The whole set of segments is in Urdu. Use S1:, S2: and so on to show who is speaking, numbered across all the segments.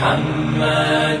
S1: محمد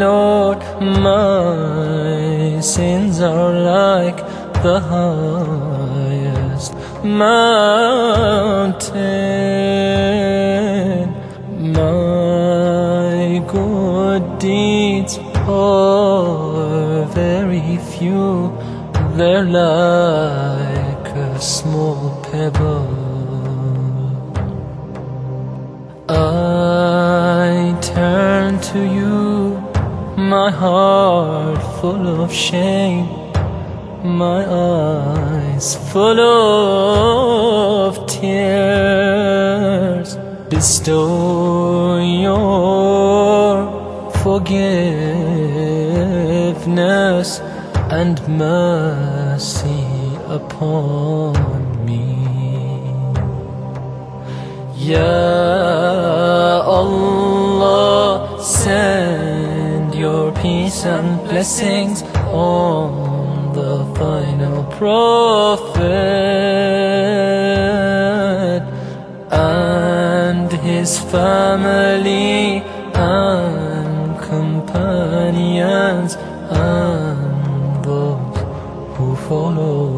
S1: لوٹ مر لائک بہس میولا کس میب ٹرن ٹو مہار پل مس فل تھو پو گنس اینڈ مسی اپ پند آج فاملیمپنیز آ پوپلو